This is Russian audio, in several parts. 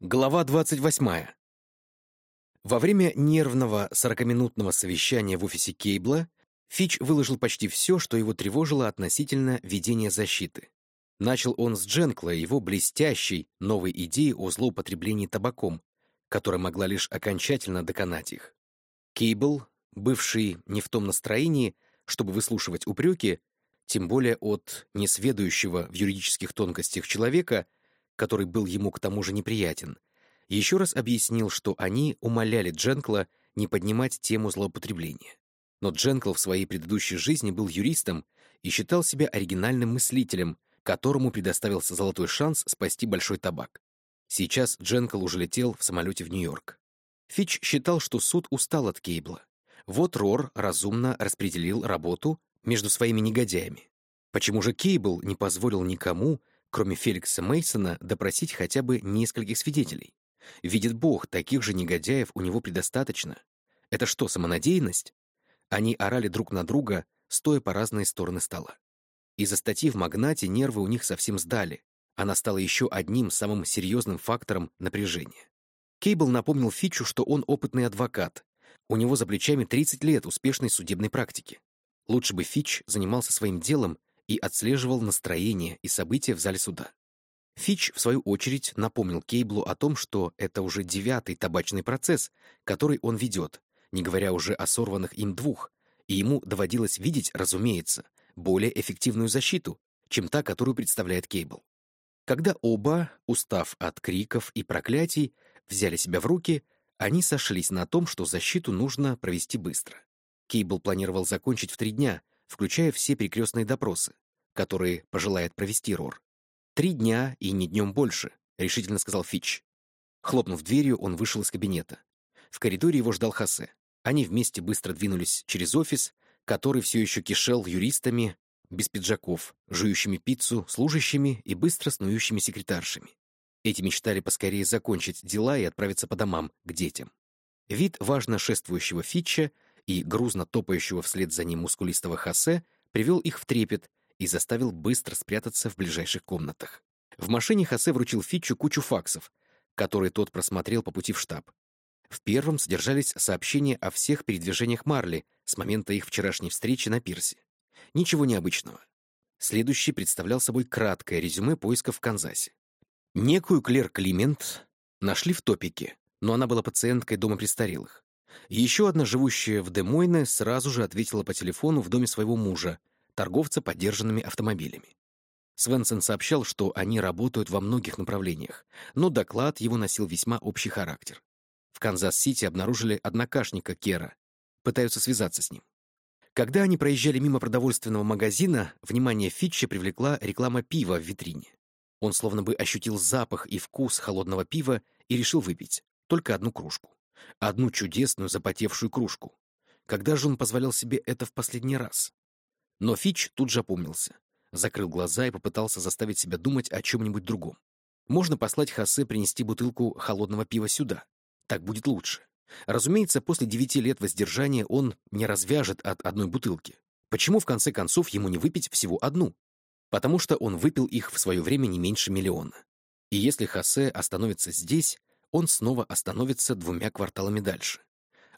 Глава 28. Во время нервного сорокаминутного совещания в офисе Кейбла Фич выложил почти все, что его тревожило относительно ведения защиты. Начал он с Дженкла его блестящей новой идеи о злоупотреблении табаком, которая могла лишь окончательно доконать их. Кейбл, бывший не в том настроении, чтобы выслушивать упреки, тем более от несведущего в юридических тонкостях человека — который был ему к тому же неприятен, еще раз объяснил, что они умоляли Дженкла не поднимать тему злоупотребления. Но Дженкл в своей предыдущей жизни был юристом и считал себя оригинальным мыслителем, которому предоставился золотой шанс спасти большой табак. Сейчас Дженкл уже летел в самолете в Нью-Йорк. Фич считал, что суд устал от Кейбла. Вот Рор разумно распределил работу между своими негодяями. Почему же Кейбл не позволил никому кроме Феликса Мейсона, допросить хотя бы нескольких свидетелей. Видит Бог, таких же негодяев у него предостаточно. Это что, самонадеянность? Они орали друг на друга, стоя по разные стороны стола. Из-за статьи в «Магнате» нервы у них совсем сдали. Она стала еще одним самым серьезным фактором напряжения. Кейбл напомнил Фичу, что он опытный адвокат. У него за плечами 30 лет успешной судебной практики. Лучше бы Фич занимался своим делом и отслеживал настроение и события в зале суда. Фич, в свою очередь, напомнил Кейблу о том, что это уже девятый табачный процесс, который он ведет, не говоря уже о сорванных им двух, и ему доводилось видеть, разумеется, более эффективную защиту, чем та, которую представляет Кейбл. Когда оба, устав от криков и проклятий, взяли себя в руки, они сошлись на том, что защиту нужно провести быстро. Кейбл планировал закончить в три дня, включая все перекрестные допросы, которые пожелает провести Рор. «Три дня и не днем больше», — решительно сказал Фич. Хлопнув дверью, он вышел из кабинета. В коридоре его ждал Хосе. Они вместе быстро двинулись через офис, который все еще кишел юристами, без пиджаков, жующими пиццу, служащими и быстро снующими секретаршами. Эти мечтали поскорее закончить дела и отправиться по домам, к детям. Вид важно шествующего Фитча и грузно топающего вслед за ним мускулистого Хосе привел их в трепет и заставил быстро спрятаться в ближайших комнатах. В машине Хосе вручил Фитчу кучу факсов, которые тот просмотрел по пути в штаб. В первом содержались сообщения о всех передвижениях Марли с момента их вчерашней встречи на пирсе. Ничего необычного. Следующий представлял собой краткое резюме поисков в Канзасе. Некую Клер Климент нашли в Топике, но она была пациенткой дома престарелых. Еще одна, живущая в Де-Мойне, сразу же ответила по телефону в доме своего мужа, торговца подержанными автомобилями. Свенсон сообщал, что они работают во многих направлениях, но доклад его носил весьма общий характер. В Канзас-Сити обнаружили однокашника Кера, пытаются связаться с ним. Когда они проезжали мимо продовольственного магазина, внимание Фитча привлекла реклама пива в витрине. Он словно бы ощутил запах и вкус холодного пива и решил выпить только одну кружку. Одну чудесную запотевшую кружку. Когда же он позволял себе это в последний раз? Но Фич тут же опомнился, закрыл глаза и попытался заставить себя думать о чем-нибудь другом. Можно послать Хосе принести бутылку холодного пива сюда. Так будет лучше. Разумеется, после девяти лет воздержания он не развяжет от одной бутылки. Почему, в конце концов, ему не выпить всего одну? Потому что он выпил их в свое время не меньше миллиона. И если Хосе остановится здесь, он снова остановится двумя кварталами дальше.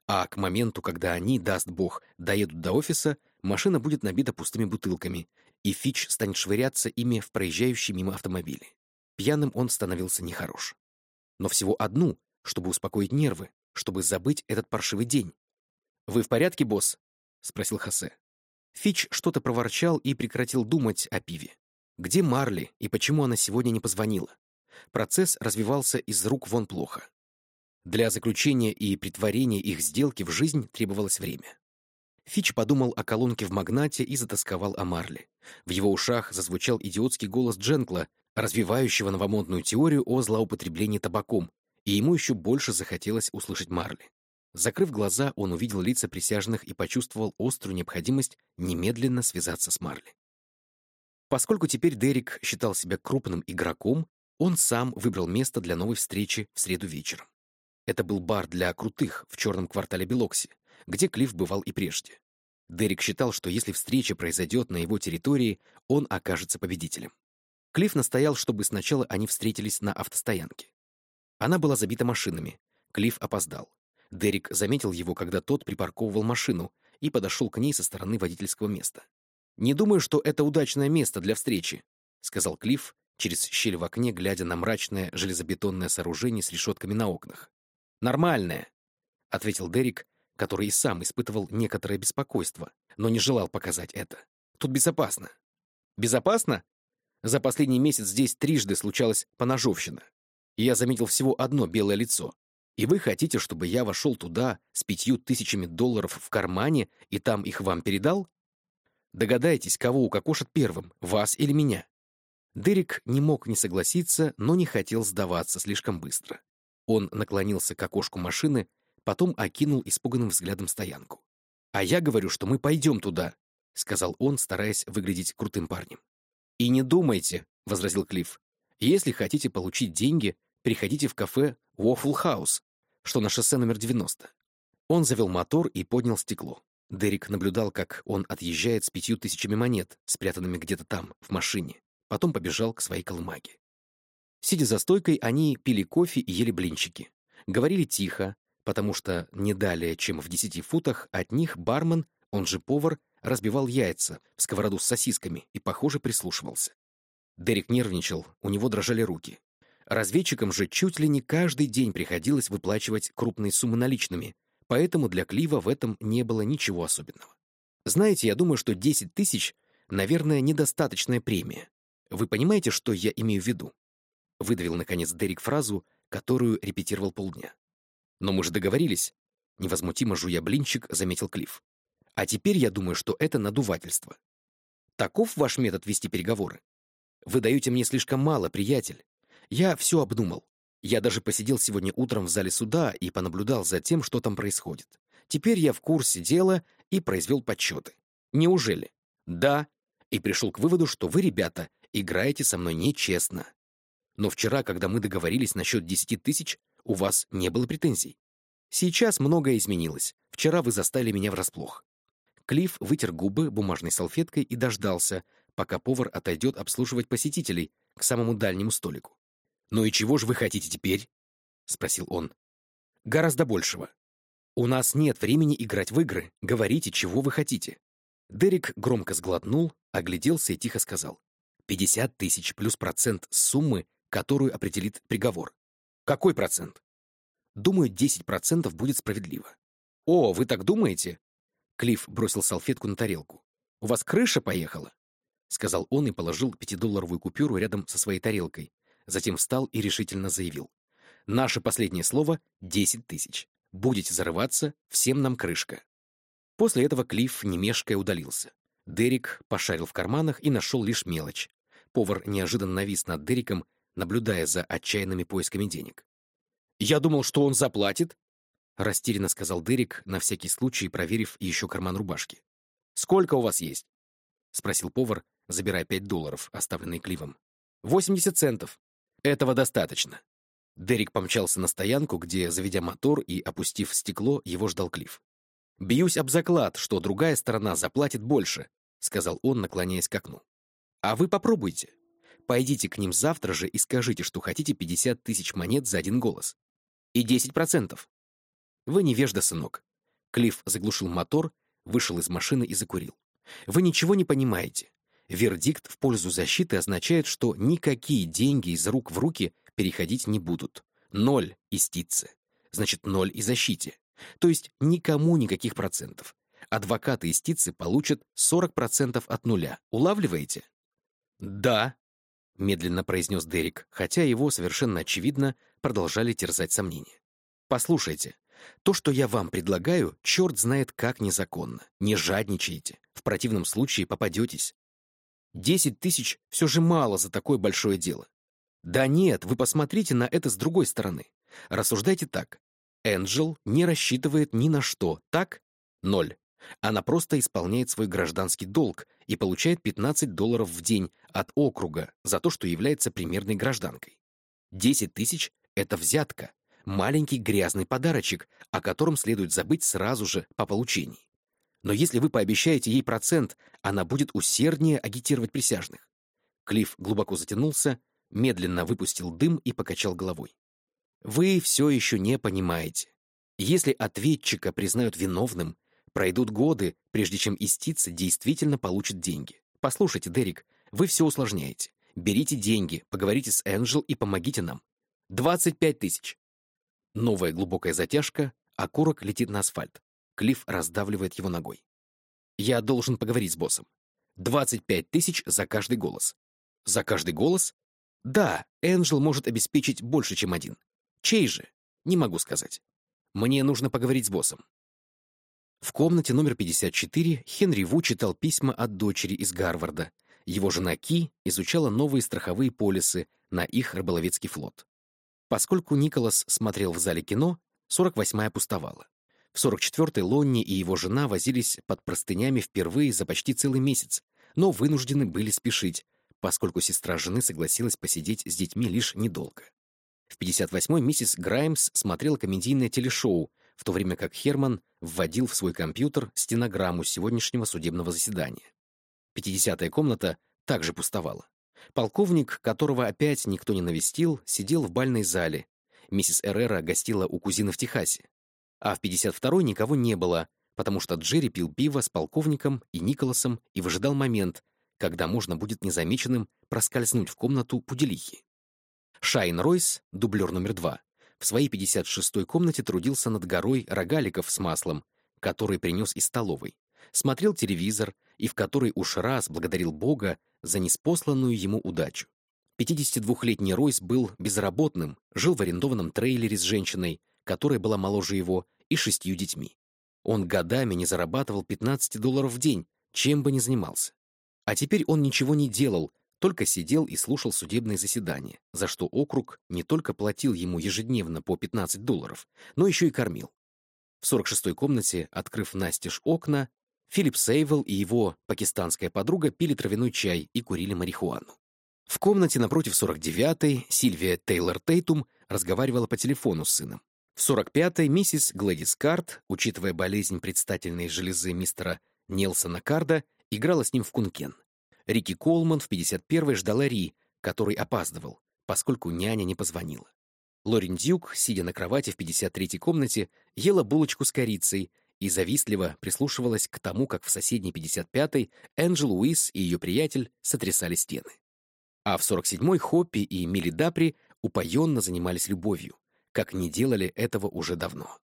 А к моменту, когда они, даст бог, доедут до офиса, машина будет набита пустыми бутылками, и Фич станет швыряться ими в проезжающие мимо автомобили. Пьяным он становился нехорош. Но всего одну, чтобы успокоить нервы, чтобы забыть этот паршивый день. «Вы в порядке, босс?» — спросил Хосе. Фич что-то проворчал и прекратил думать о пиве. Где Марли и почему она сегодня не позвонила? Процесс развивался из рук вон плохо. Для заключения и притворения их сделки в жизнь требовалось время. Фич подумал о колонке в магнате и затасковал о Марле. В его ушах зазвучал идиотский голос Дженкла, развивающего новомодную теорию о злоупотреблении табаком, и ему еще больше захотелось услышать Марли. Закрыв глаза, он увидел лица присяжных и почувствовал острую необходимость немедленно связаться с Марли. Поскольку теперь Дерек считал себя крупным игроком, он сам выбрал место для новой встречи в среду вечером. Это был бар для крутых в черном квартале Белокси, где Клифф бывал и прежде. Дерек считал, что если встреча произойдет на его территории, он окажется победителем. Клифф настоял, чтобы сначала они встретились на автостоянке. Она была забита машинами. Клифф опоздал. Дерек заметил его, когда тот припарковывал машину, и подошел к ней со стороны водительского места. «Не думаю, что это удачное место для встречи», — сказал Клифф, через щель в окне, глядя на мрачное железобетонное сооружение с решетками на окнах. «Нормальное», — ответил Дерек, который и сам испытывал некоторое беспокойство, но не желал показать это. «Тут безопасно». «Безопасно?» За последний месяц здесь трижды случалась поножовщина и я заметил всего одно белое лицо. И вы хотите, чтобы я вошел туда с пятью тысячами долларов в кармане и там их вам передал? Догадайтесь, кого укокошат первым, вас или меня?» Дерек не мог не согласиться, но не хотел сдаваться слишком быстро. Он наклонился к окошку машины, потом окинул испуганным взглядом стоянку. «А я говорю, что мы пойдем туда», — сказал он, стараясь выглядеть крутым парнем. «И не думайте», — возразил Клифф, если хотите получить деньги, приходите в кафе Waffle House, что на шоссе номер 90. Он завел мотор и поднял стекло. Дерек наблюдал, как он отъезжает с пятью тысячами монет, спрятанными где-то там, в машине. Потом побежал к своей колымаге. Сидя за стойкой, они пили кофе и ели блинчики. Говорили тихо, потому что не далее, чем в десяти футах от них бармен, он же повар, разбивал яйца в сковороду с сосисками и, похоже, прислушивался. Дерек нервничал, у него дрожали руки. Разведчикам же чуть ли не каждый день приходилось выплачивать крупные суммы наличными, поэтому для Клива в этом не было ничего особенного. Знаете, я думаю, что 10 тысяч, наверное, недостаточная премия. Вы понимаете, что я имею в виду? Выдавил, наконец, Дерек фразу, которую репетировал полдня. Но мы же договорились. Невозмутимо жуя блинчик, заметил Клифф. А теперь я думаю, что это надувательство. Таков ваш метод вести переговоры? Вы даете мне слишком мало, приятель. Я все обдумал. Я даже посидел сегодня утром в зале суда и понаблюдал за тем, что там происходит. Теперь я в курсе дела и произвел подсчеты. Неужели? Да. И пришел к выводу, что вы, ребята, играете со мной нечестно. Но вчера, когда мы договорились насчет десяти тысяч, у вас не было претензий. Сейчас многое изменилось. Вчера вы застали меня врасплох. Клифф вытер губы бумажной салфеткой и дождался, пока повар отойдет обслуживать посетителей к самому дальнему столику. «Ну и чего же вы хотите теперь?» — спросил он. «Гораздо большего. У нас нет времени играть в игры. Говорите, чего вы хотите». Дерек громко сглотнул, огляделся и тихо сказал. «Пятьдесят тысяч плюс процент суммы, которую определит приговор». «Какой процент?» «Думаю, десять процентов будет справедливо». «О, вы так думаете?» Клифф бросил салфетку на тарелку. «У вас крыша поехала?» — сказал он и положил пятидолларовую купюру рядом со своей тарелкой. Затем встал и решительно заявил. «Наше последнее слово — десять тысяч. Будете зарываться, всем нам крышка». После этого Клифф, не мешкая, удалился. Дерек пошарил в карманах и нашел лишь мелочь. Повар неожиданно навис над Дереком, наблюдая за отчаянными поисками денег. «Я думал, что он заплатит», — растерянно сказал Дерек, на всякий случай проверив еще карман рубашки. «Сколько у вас есть?» — спросил повар, забирая пять долларов, оставленные Кливом. «Восемьдесят центов. Этого достаточно». Дерек помчался на стоянку, где, заведя мотор и опустив стекло, его ждал Клифф. «Бьюсь об заклад, что другая сторона заплатит больше», — сказал он, наклоняясь к окну. «А вы попробуйте. Пойдите к ним завтра же и скажите, что хотите 50 тысяч монет за один голос. И 10 процентов. Вы невежда, сынок». Клифф заглушил мотор, вышел из машины и закурил. «Вы ничего не понимаете. Вердикт в пользу защиты означает, что никакие деньги из рук в руки переходить не будут. Ноль истицы. Значит, ноль и защите. То есть никому никаких процентов. Адвокаты истицы получат 40% от нуля. Улавливаете? «Да», — медленно произнес Дерек, хотя его, совершенно очевидно, продолжали терзать сомнения. «Послушайте, то, что я вам предлагаю, черт знает как незаконно. Не жадничайте. В противном случае попадетесь. Десять тысяч все же мало за такое большое дело. Да нет, вы посмотрите на это с другой стороны. Рассуждайте так. Энджел не рассчитывает ни на что, так? Ноль. Она просто исполняет свой гражданский долг и получает 15 долларов в день от округа за то, что является примерной гражданкой. 10 тысяч — это взятка, маленький грязный подарочек, о котором следует забыть сразу же по получении. Но если вы пообещаете ей процент, она будет усерднее агитировать присяжных. Клифф глубоко затянулся, медленно выпустил дым и покачал головой. Вы все еще не понимаете. Если ответчика признают виновным, пройдут годы, прежде чем истица действительно получит деньги. Послушайте, Дерек, вы все усложняете. Берите деньги, поговорите с Энджел и помогите нам. 25 тысяч. Новая глубокая затяжка, окурок летит на асфальт. Клифф раздавливает его ногой. Я должен поговорить с боссом. 25 тысяч за каждый голос. За каждый голос? Да, Энджел может обеспечить больше, чем один. Чей же? Не могу сказать. Мне нужно поговорить с боссом. В комнате номер 54 Хенри Ву читал письма от дочери из Гарварда. Его жена Ки изучала новые страховые полисы на их рыболовецкий флот. Поскольку Николас смотрел в зале кино, 48-я пустовала. В 44-й Лонни и его жена возились под простынями впервые за почти целый месяц, но вынуждены были спешить, поскольку сестра жены согласилась посидеть с детьми лишь недолго. В 58-й миссис Граймс смотрела комедийное телешоу, в то время как Херман вводил в свой компьютер стенограмму сегодняшнего судебного заседания. 50-я комната также пустовала. Полковник, которого опять никто не навестил, сидел в бальной зале. Миссис Эррера гостила у кузины в Техасе. А в 52-й никого не было, потому что Джерри пил пиво с полковником и Николасом и выжидал момент, когда можно будет незамеченным проскользнуть в комнату Пуделихи. Шайн Ройс, дублер номер два, в своей 56-й комнате трудился над горой рогаликов с маслом, который принес из столовой, смотрел телевизор и в который уж раз благодарил Бога за неспосланную ему удачу. 52-летний Ройс был безработным, жил в арендованном трейлере с женщиной, которая была моложе его, и шестью детьми. Он годами не зарабатывал 15 долларов в день, чем бы ни занимался. А теперь он ничего не делал, только сидел и слушал судебные заседания, за что округ не только платил ему ежедневно по 15 долларов, но еще и кормил. В 46-й комнате, открыв настежь окна, Филипп Сейвел и его пакистанская подруга пили травяной чай и курили марихуану. В комнате напротив 49-й Сильвия Тейлор Тейтум разговаривала по телефону с сыном. В 45-й миссис Глэдис Карт, учитывая болезнь предстательной железы мистера Нелсона Карда, играла с ним в кункен. Рики Колман в 51-й ждала Ри, который опаздывал, поскольку няня не позвонила. Лорин Дюк, сидя на кровати в 53-й комнате, ела булочку с корицей и завистливо прислушивалась к тому, как в соседней 55-й Энджел Уис и ее приятель сотрясали стены. А в 47-й Хоппи и Милли Дапри упоенно занимались любовью, как не делали этого уже давно.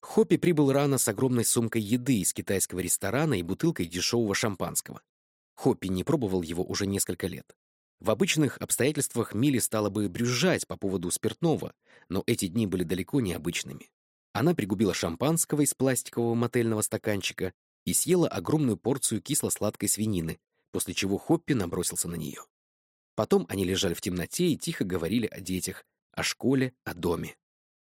Хоппи прибыл рано с огромной сумкой еды из китайского ресторана и бутылкой дешевого шампанского. Хоппи не пробовал его уже несколько лет. В обычных обстоятельствах Милли стала бы брюзжать по поводу спиртного, но эти дни были далеко не обычными. Она пригубила шампанского из пластикового мотельного стаканчика и съела огромную порцию кисло-сладкой свинины, после чего Хоппи набросился на нее. Потом они лежали в темноте и тихо говорили о детях, о школе, о доме.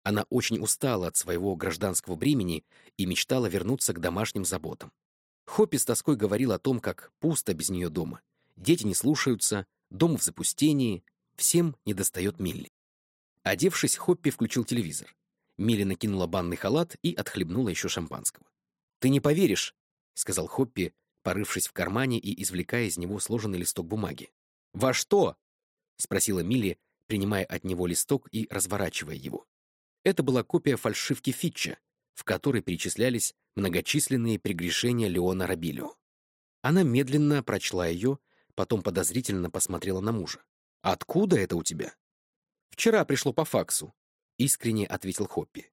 Она очень устала от своего гражданского бремени и мечтала вернуться к домашним заботам. Хоппи с тоской говорил о том, как пусто без нее дома. Дети не слушаются, дом в запустении, всем недостает Милли. Одевшись, Хоппи включил телевизор. Милли накинула банный халат и отхлебнула еще шампанского. «Ты не поверишь», — сказал Хоппи, порывшись в кармане и извлекая из него сложенный листок бумаги. «Во что?» — спросила Милли, принимая от него листок и разворачивая его. Это была копия фальшивки Фитча, в которой перечислялись многочисленные прегрешения Леона Рабилио. Она медленно прочла ее, потом подозрительно посмотрела на мужа. «Откуда это у тебя?» «Вчера пришло по факсу», — искренне ответил Хоппи.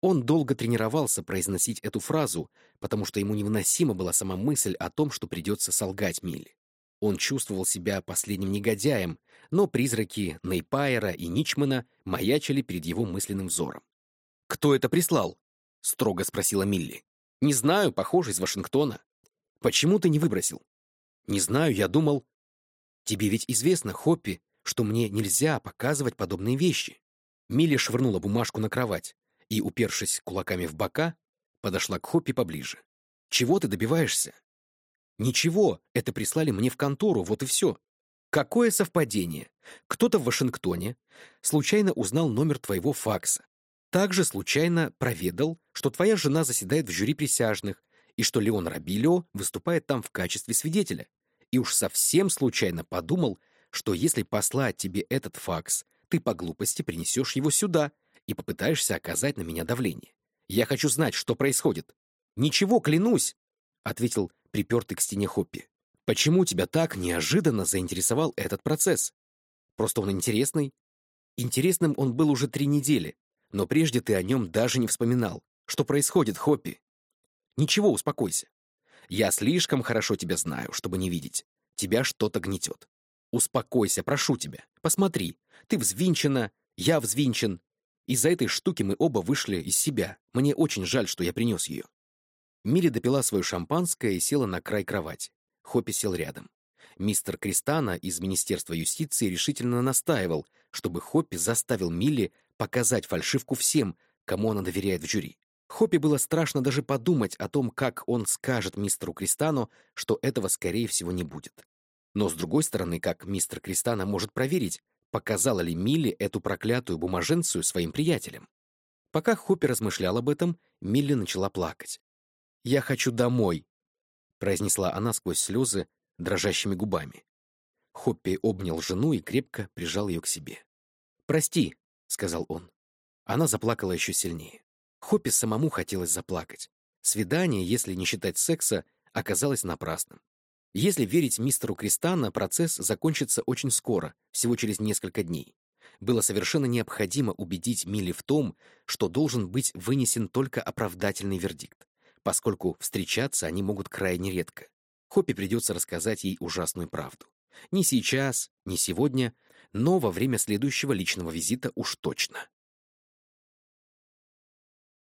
Он долго тренировался произносить эту фразу, потому что ему невыносима была сама мысль о том, что придется солгать Милли. Он чувствовал себя последним негодяем, но призраки Нейпайера и Ничмана маячили перед его мысленным взором. «Кто это прислал?» — строго спросила Милли. «Не знаю, похоже, из Вашингтона. Почему ты не выбросил?» «Не знаю, я думал...» «Тебе ведь известно, Хоппи, что мне нельзя показывать подобные вещи». Милли швырнула бумажку на кровать и, упершись кулаками в бока, подошла к Хоппи поближе. «Чего ты добиваешься?» «Ничего, это прислали мне в контору, вот и все. Какое совпадение? Кто-то в Вашингтоне случайно узнал номер твоего факса. Также случайно проведал, что твоя жена заседает в жюри присяжных и что Леон Рабилио выступает там в качестве свидетеля. И уж совсем случайно подумал, что если послать тебе этот факс, ты по глупости принесешь его сюда и попытаешься оказать на меня давление. Я хочу знать, что происходит. Ничего, клянусь, — ответил припертый к стене Хоппи. Почему тебя так неожиданно заинтересовал этот процесс? Просто он интересный. Интересным он был уже три недели, но прежде ты о нем даже не вспоминал. Что происходит, Хоппи? Ничего, успокойся. Я слишком хорошо тебя знаю, чтобы не видеть. Тебя что-то гнетет. Успокойся, прошу тебя. Посмотри. Ты взвинчена, я взвинчен. Из-за этой штуки мы оба вышли из себя. Мне очень жаль, что я принес ее. Милли допила свое шампанское и села на край кровати. Хоппи сел рядом. Мистер Кристана из Министерства юстиции решительно настаивал, чтобы Хоппи заставил Милли показать фальшивку всем, кому она доверяет в жюри. Хоппи было страшно даже подумать о том, как он скажет мистеру Кристану, что этого, скорее всего, не будет. Но, с другой стороны, как мистер Кристана может проверить, показала ли Милли эту проклятую бумаженцию своим приятелям? Пока Хоппи размышлял об этом, Милли начала плакать. «Я хочу домой», — произнесла она сквозь слезы дрожащими губами. Хоппи обнял жену и крепко прижал ее к себе. «Прости», — сказал он. Она заплакала еще сильнее. Хоппи самому хотелось заплакать. Свидание, если не считать секса, оказалось напрасным. Если верить мистеру Кристана, процесс закончится очень скоро, всего через несколько дней. Было совершенно необходимо убедить Милли в том, что должен быть вынесен только оправдательный вердикт, поскольку встречаться они могут крайне редко. Хоппи придется рассказать ей ужасную правду. Не сейчас, не сегодня, но во время следующего личного визита уж точно.